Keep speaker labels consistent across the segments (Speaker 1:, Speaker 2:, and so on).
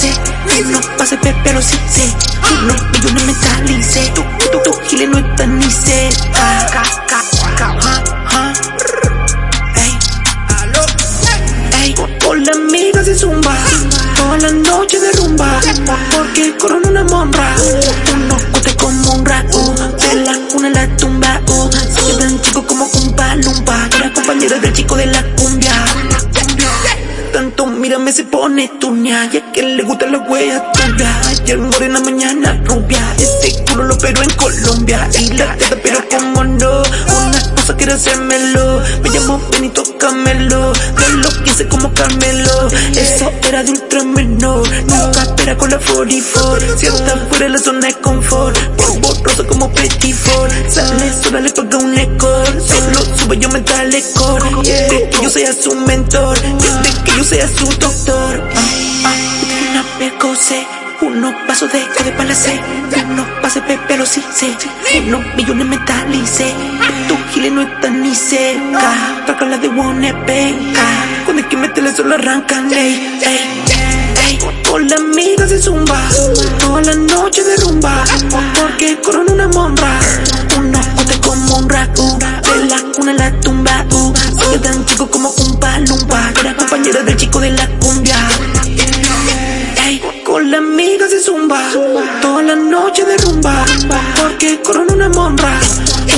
Speaker 1: de palace. No pase pero sí sé. Unos millones mentalice. Tú, tú, tú, giles no están ni. Ey. Ey, con la amiga se zumba. Toda la noche de rumba. Porque corona una monra. Unos mírame se pone tuña. Y a que le gusta la wea tuya. Ayer morena, mañana rubia. Ese culo lo pero en Colombia. Y la teta pero como no. Una cosa quiero hacérmelo. Me llamo Benito Camelo. De lo quise como Carmelo. Eso era de ultramenor. Nunca espera con la 44. Si está fuera la zona de confort. Por borroso como Petit Ford. Sale sola, le paga un lecor. Solo sube yo mental. Quiere que yo sea su mentor. Quiere que yo sea su doctor. Una pecose. Unos pasos de que de palace. Unos pases pero sí sé. Unos millones mentalice. Estos giles no están ni cerca. Traca la de one penca. Cuando hay que meterle solo arrancan ey, ey, ey. Con la amiga se zumba. Toda la noche de un palumpa. Era compañera del chico de la cumbia. Ey, con la amiga se zumba. Toda la noche de rumba. Porque corona una monra.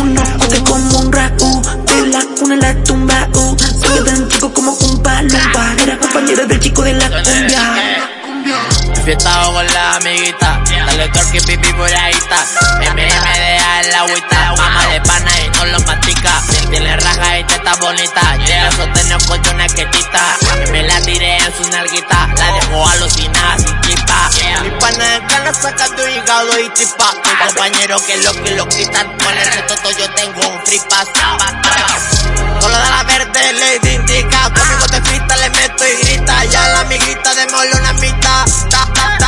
Speaker 1: Unos cotes como un raku. De la cuna a la tumba. Uh. Se quedan chicos como un palumpa. Era compañera del chico de la cumbia.
Speaker 2: Fiestado con la amiguita, dale torque pipi por ahí está. MMDA en la agüita, mamá de pana bonita, llega sostener con una quetita. Me la tiré en su nalguita, la dejó alucinada sin chispa. Mi pana en cana saca tu hígado y tripa. Mi compañero que lo que lo quitan, con ese toto yo tengo un free pass. Solo da la verde, le indica, conmigo te frita, le meto y grita. Ya la amiguita de una mitad.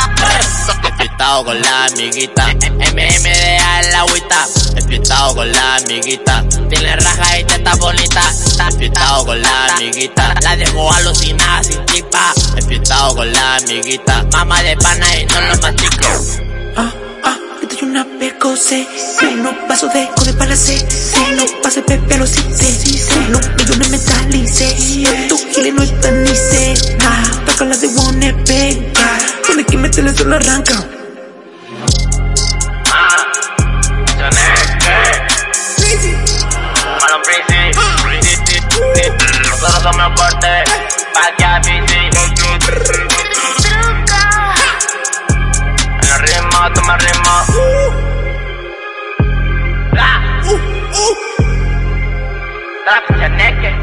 Speaker 2: Despistado con la amiguita, MMDA en la agüita. Despistado con la amiguita, tiene raja y teta bonita. Despistado con la amiguita, la dejó alucinada sin tipa. Despistado con la amiguita, mamá de pana y no lo mastico.
Speaker 1: Ah, ah, que una pecose. Unos pasos de de palace. Unos pases pero sí sé. Unos millones mentalice. Estos giles no están ni cerca. Toca la de one. Cuando hay que meterle solo arranca.
Speaker 2: todos los meus cortes, pa' que avisen. Truca. En el ritmo, toma el ritmo. Uh. Ah. Uh, uh. uh.